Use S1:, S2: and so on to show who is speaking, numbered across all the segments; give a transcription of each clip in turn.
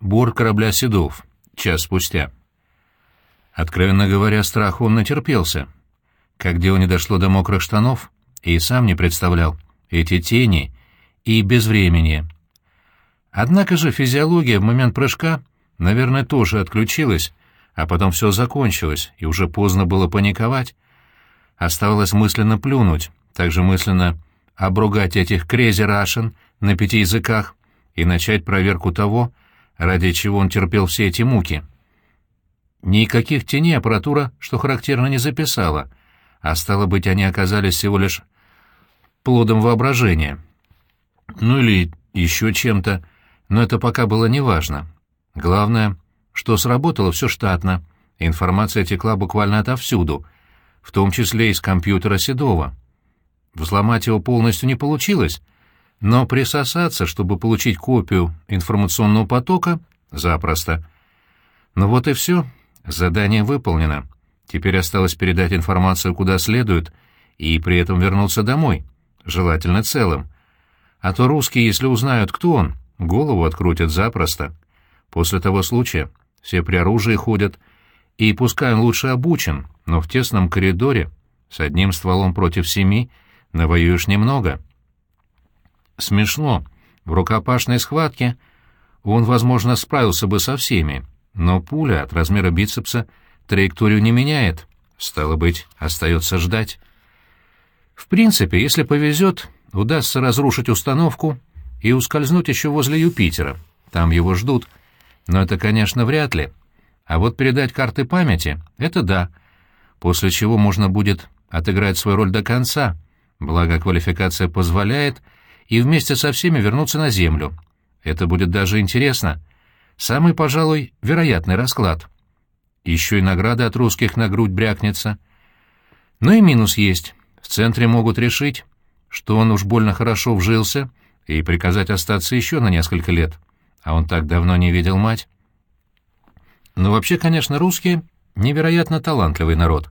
S1: борт корабля «Седов» час спустя. Откровенно говоря, страху он натерпелся. Как дело не дошло до мокрых штанов, и сам не представлял эти тени и безвременье. Однако же физиология в момент прыжка, наверное, тоже отключилась, а потом все закончилось, и уже поздно было паниковать. Оставалось мысленно плюнуть, также мысленно обругать этих крези Рашен на пяти языках и начать проверку того, ради чего он терпел все эти муки. Никаких теней аппаратура, что характерно, не записала, а стало быть, они оказались всего лишь плодом воображения. Ну или еще чем-то, но это пока было неважно. Главное, что сработало все штатно, информация текла буквально отовсюду, в том числе из компьютера Седова. Взломать его полностью не получилось, но присосаться, чтобы получить копию информационного потока, запросто. Ну вот и все, задание выполнено. Теперь осталось передать информацию куда следует и при этом вернуться домой, желательно целым. А то русские, если узнают, кто он, голову открутят запросто. После того случая все при оружии ходят, и пускай он лучше обучен, но в тесном коридоре с одним стволом против семи навоюешь немного. Смешно. В рукопашной схватке он, возможно, справился бы со всеми, но пуля от размера бицепса траекторию не меняет. Стало быть, остается ждать. В принципе, если повезет, удастся разрушить установку и ускользнуть еще возле Юпитера. Там его ждут. Но это, конечно, вряд ли. А вот передать карты памяти — это да. После чего можно будет отыграть свою роль до конца, благо квалификация позволяет, и вместе со всеми вернуться на Землю. Это будет даже интересно. Самый, пожалуй, вероятный расклад. Еще и награда от русских на грудь брякнется. Но и минус есть. В центре могут решить, что он уж больно хорошо вжился, и приказать остаться еще на несколько лет. А он так давно не видел мать. Но вообще, конечно, русские — невероятно талантливый народ.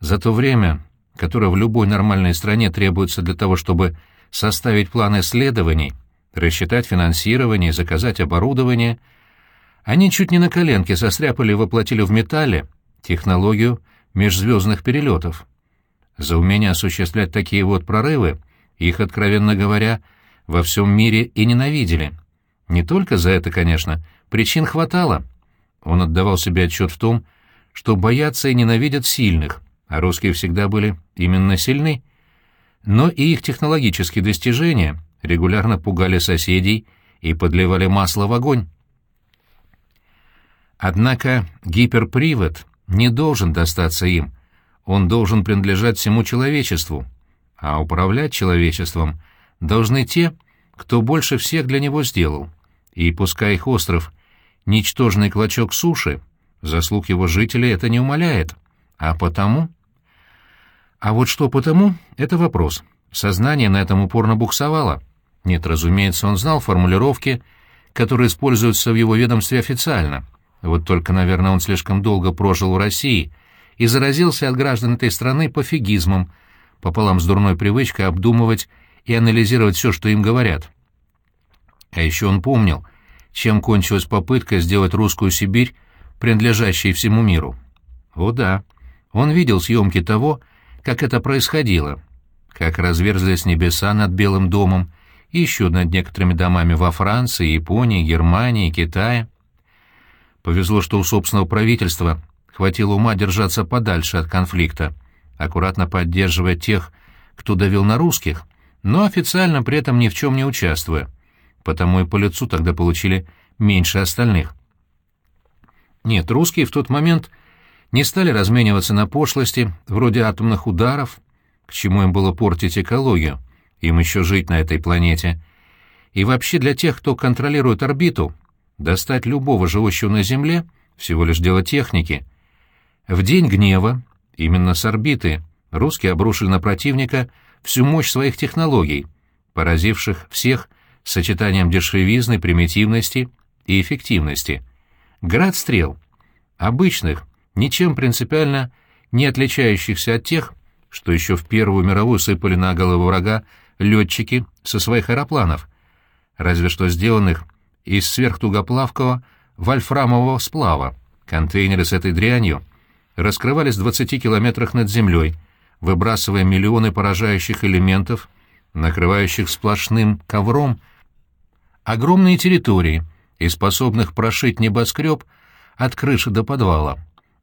S1: За то время, которое в любой нормальной стране требуется для того, чтобы составить план исследований, рассчитать финансирование, заказать оборудование, они чуть не на коленке состряпали и воплотили в металле технологию межзвездных перелетов. За умение осуществлять такие вот прорывы их, откровенно говоря, во всем мире и ненавидели. Не только за это, конечно, причин хватало. Он отдавал себе отчет в том, что боятся и ненавидят сильных, а русские всегда были именно сильны. Но и их технологические достижения регулярно пугали соседей и подливали масло в огонь. Однако гиперпривод не должен достаться им, он должен принадлежать всему человечеству, а управлять человечеством должны те, кто больше всех для него сделал. И пускай их остров — ничтожный клочок суши, заслуг его жителей это не умаляет. А потому... А вот что потому — это вопрос. Сознание на этом упорно буксовало. Нет, разумеется, он знал формулировки, которые используются в его ведомстве официально. Вот только, наверное, он слишком долго прожил в России и заразился от граждан этой страны пофигизмом, пополам с дурной привычкой обдумывать и анализировать все, что им говорят. А еще он помнил, чем кончилась попытка сделать русскую Сибирь принадлежащей всему миру. О да, он видел съемки того, как это происходило, как разверзлись небеса над Белым домом и еще над некоторыми домами во Франции, Японии, Германии, Китае. Повезло, что у собственного правительства хватило ума держаться подальше от конфликта, аккуратно поддерживая тех, кто давил на русских, но официально при этом ни в чем не участвуя, потому и по лицу тогда получили меньше остальных. Нет, русские в тот момент не стали размениваться на пошлости, вроде атомных ударов, к чему им было портить экологию, им еще жить на этой планете. И вообще для тех, кто контролирует орбиту, достать любого живущего на Земле — всего лишь дело техники. В день гнева, именно с орбиты, русские обрушили на противника всю мощь своих технологий, поразивших всех сочетанием дешевизны, примитивности и эффективности. Град стрел. Обычных, ничем принципиально не отличающихся от тех, что еще в Первую мировую сыпали на голову врага летчики со своих аэропланов, разве что сделанных из сверхтугоплавкого вольфрамового сплава. Контейнеры с этой дрянью раскрывались в 20 километрах над землей, выбрасывая миллионы поражающих элементов, накрывающих сплошным ковром огромные территории и способных прошить небоскреб от крыши до подвала.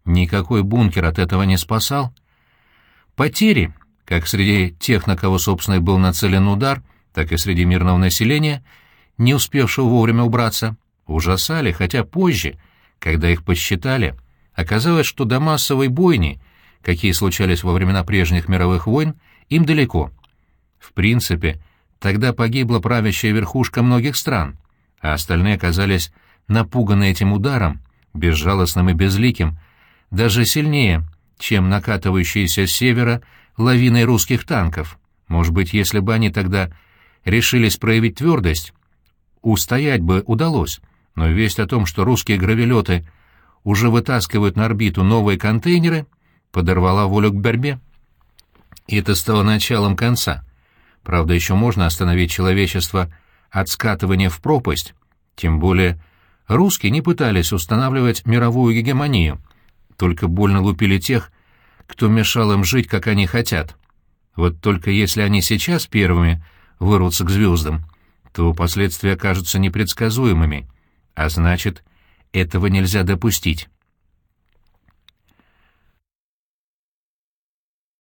S1: Никакой бункер от этого не спасал. Потери, как среди тех, на кого, собственно, был нацелен удар, так и среди мирного населения, не успевшего вовремя убраться, ужасали, хотя позже, когда их посчитали, оказалось, что до массовой бойни, какие случались во времена прежних мировых войн, им далеко. В принципе, тогда погибла правящая верхушка многих стран, а остальные оказались напуганы этим ударом, безжалостным и безликим, даже сильнее, чем накатывающиеся с севера лавиной русских танков. Может быть, если бы они тогда решились проявить твердость, устоять бы удалось, но весть о том, что русские гравелеты уже вытаскивают на орбиту новые контейнеры, подорвала волю к борьбе. И это стало началом конца. Правда, еще можно остановить человечество от скатывания в пропасть, тем более русские не пытались устанавливать мировую гегемонию, только больно лупили тех, кто мешал им жить, как они хотят. Вот только если они сейчас первыми вырвутся к звездам, то последствия окажутся непредсказуемыми, а значит, этого нельзя допустить.